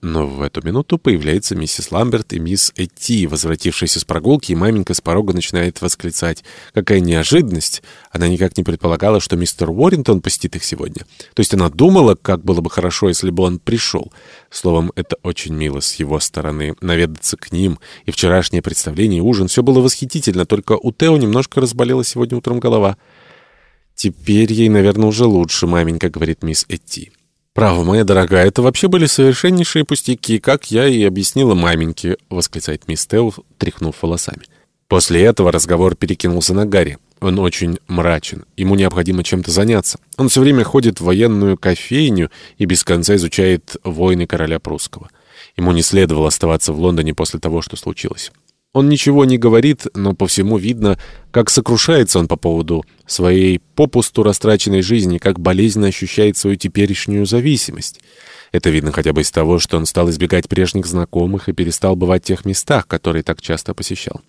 Но в эту минуту появляется миссис Ламберт и мисс Эти, возвратившиеся с прогулки, и маменька с порога начинает восклицать. Какая неожиданность! Она никак не предполагала, что мистер Уоррингтон посетит их сегодня. То есть она думала, как было бы хорошо, если бы он пришел. Словом, это очень мило с его стороны, наведаться к ним. И вчерашнее представление и ужин, все было восхитительно, только у Тео немножко разболела сегодня утром голова. «Теперь ей, наверное, уже лучше, маменька», — говорит мисс Эти. «Право, моя дорогая, это вообще были совершеннейшие пустяки, как я и объяснила маменьке», — восклицает мисс Тео, тряхнув волосами. После этого разговор перекинулся на Гарри. Он очень мрачен. Ему необходимо чем-то заняться. Он все время ходит в военную кофейню и без конца изучает войны короля прусского. Ему не следовало оставаться в Лондоне после того, что случилось. Он ничего не говорит, но по всему видно, как сокрушается он по поводу своей попусту растраченной жизни, как болезненно ощущает свою теперешнюю зависимость. Это видно хотя бы из того, что он стал избегать прежних знакомых и перестал бывать в тех местах, которые так часто посещал.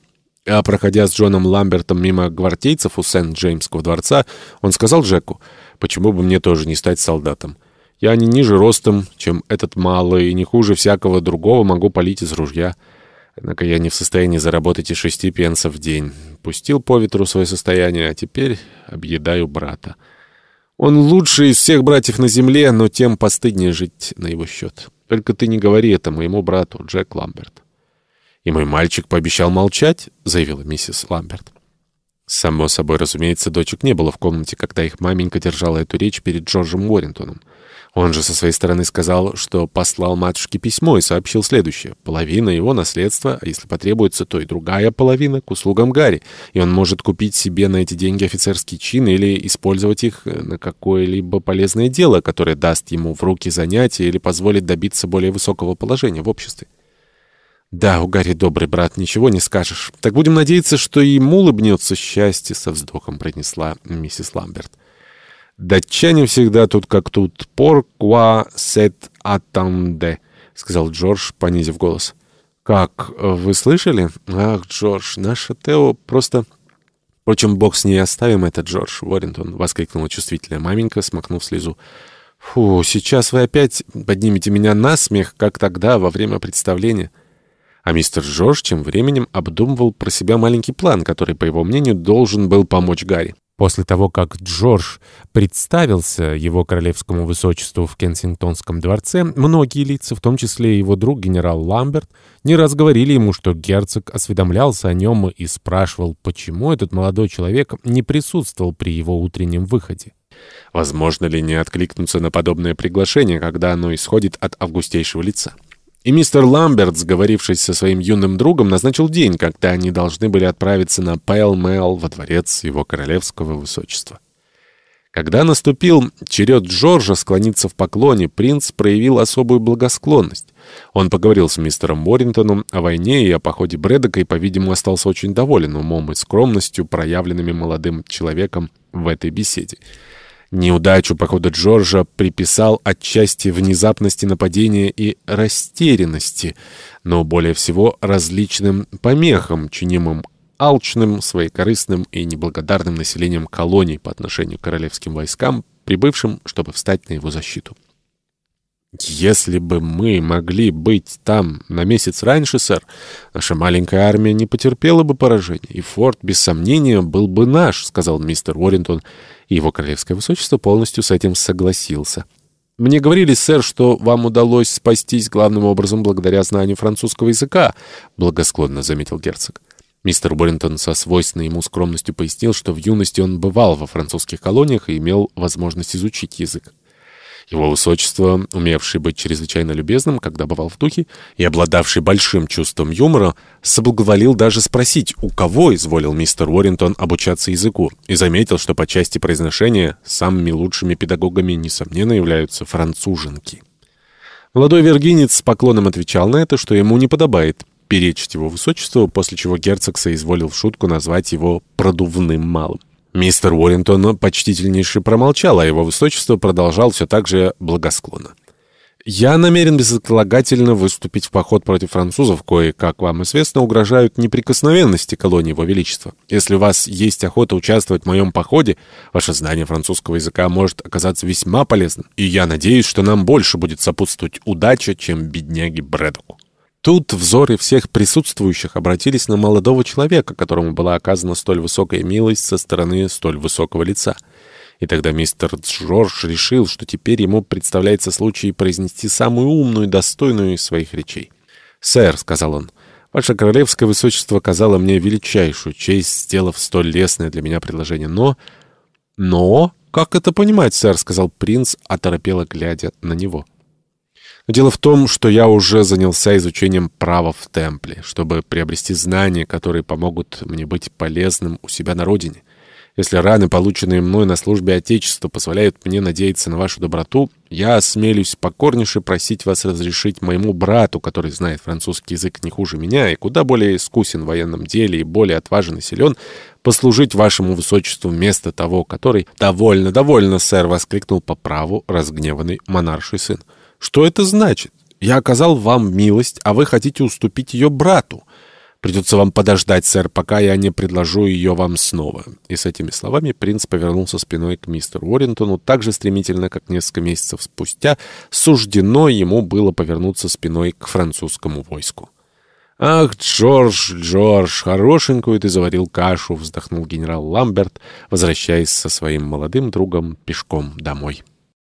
А проходя с Джоном Ламбертом мимо гвардейцев у Сент-Джеймского дворца, он сказал Джеку, «Почему бы мне тоже не стать солдатом? Я не ниже ростом, чем этот малый, и не хуже всякого другого могу палить из ружья». Однако я не в состоянии заработать и шести пенсов в день. Пустил по ветру свое состояние, а теперь объедаю брата. Он лучший из всех братьев на земле, но тем постыднее жить на его счет. Только ты не говори это моему брату, Джек Ламберт. «И мой мальчик пообещал молчать», — заявила миссис Ламберт. Само собой, разумеется, дочек не было в комнате, когда их маменька держала эту речь перед Джорджем Уоррентоном. Он же со своей стороны сказал, что послал матушке письмо и сообщил следующее. Половина его наследства, а если потребуется, то и другая половина, к услугам Гарри. И он может купить себе на эти деньги офицерский чин или использовать их на какое-либо полезное дело, которое даст ему в руки занятия или позволит добиться более высокого положения в обществе. «Да, у Гарри добрый брат, ничего не скажешь. Так будем надеяться, что ему улыбнется счастье», — со вздохом произнесла миссис Ламберт. «Датчане всегда тут как тут. Порква сет атанде», — сказал Джордж, понизив голос. «Как, вы слышали? Ах, Джордж, наша Тео просто...» «Впрочем, бог с ней оставим это, Джордж Уоррентон», — воскликнула чувствительная маменька, смакнув слезу. «Фу, сейчас вы опять поднимете меня на смех, как тогда, во время представления». А мистер Джордж тем временем обдумывал про себя маленький план, который, по его мнению, должен был помочь Гарри. После того, как Джордж представился его королевскому высочеству в Кенсингтонском дворце, многие лица, в том числе его друг генерал Ламберт, не раз говорили ему, что герцог осведомлялся о нем и спрашивал, почему этот молодой человек не присутствовал при его утреннем выходе. Возможно ли не откликнуться на подобное приглашение, когда оно исходит от августейшего лица? И мистер Ламберт, сговорившись со своим юным другом, назначил день, когда они должны были отправиться на Пэл-Мэл во дворец его королевского высочества. Когда наступил черед Джорджа склониться в поклоне, принц проявил особую благосклонность. Он поговорил с мистером Уоррингтоном о войне и о походе Брэдока и, по-видимому, остался очень доволен умом и скромностью, проявленными молодым человеком в этой беседе. Неудачу похода Джорджа приписал отчасти внезапности нападения и растерянности, но более всего различным помехам, чинимым алчным, своекорыстным и неблагодарным населением колоний по отношению к королевским войскам, прибывшим, чтобы встать на его защиту. «Если бы мы могли быть там на месяц раньше, сэр, наша маленькая армия не потерпела бы поражения, и форт, без сомнения, был бы наш», — сказал мистер Уоррингтон, и его королевское высочество полностью с этим согласился. «Мне говорили, сэр, что вам удалось спастись главным образом благодаря знанию французского языка», — благосклонно заметил герцог. Мистер Уоррингтон со свойственной ему скромностью пояснил, что в юности он бывал во французских колониях и имел возможность изучить язык. Его высочество, умевший быть чрезвычайно любезным, когда бывал в духе, и обладавший большим чувством юмора, соблаговолил даже спросить, у кого изволил мистер Уоррингтон обучаться языку, и заметил, что по части произношения самыми лучшими педагогами, несомненно, являются француженки. Молодой вергинец с поклоном отвечал на это, что ему не подобает перечить его высочеству, после чего герцог соизволил в шутку назвать его «продувным малым». Мистер Уоррингтон почтительнейше промолчал, а его высочество продолжал все так же благосклонно. Я намерен безотлагательно выступить в поход против французов, кои, как вам известно, угрожают неприкосновенности колонии Его Величества. Если у вас есть охота участвовать в моем походе, ваше знание французского языка может оказаться весьма полезным, и я надеюсь, что нам больше будет сопутствовать удача, чем бедняге Брэдоку. Тут взоры всех присутствующих обратились на молодого человека, которому была оказана столь высокая милость со стороны столь высокого лица. И тогда мистер Джордж решил, что теперь ему представляется случай произнести самую умную и достойную из своих речей. «Сэр», — сказал он, — «ваше королевское высочество оказало мне величайшую честь, сделав столь лестное для меня предложение, но...» «Но? Как это понимать, сэр?» — сказал принц, оторопело глядя на него. Дело в том, что я уже занялся изучением права в Темпле, чтобы приобрести знания, которые помогут мне быть полезным у себя на родине. Если раны, полученные мной на службе Отечеству, позволяют мне надеяться на вашу доброту, я осмелюсь покорнейше просить вас разрешить моему брату, который знает французский язык не хуже меня и куда более искусен в военном деле и более отважен и силен, послужить вашему высочеству вместо того, который... «Довольно, довольно, сэр!» — воскликнул по праву разгневанный монарший сын. Что это значит? Я оказал вам милость, а вы хотите уступить ее брату. Придется вам подождать, сэр, пока я не предложу ее вам снова». И с этими словами принц повернулся спиной к мистеру Уоррентону так же стремительно, как несколько месяцев спустя суждено ему было повернуться спиной к французскому войску. «Ах, Джордж, Джордж, хорошенькую ты заварил кашу!» — вздохнул генерал Ламберт, возвращаясь со своим молодым другом пешком домой.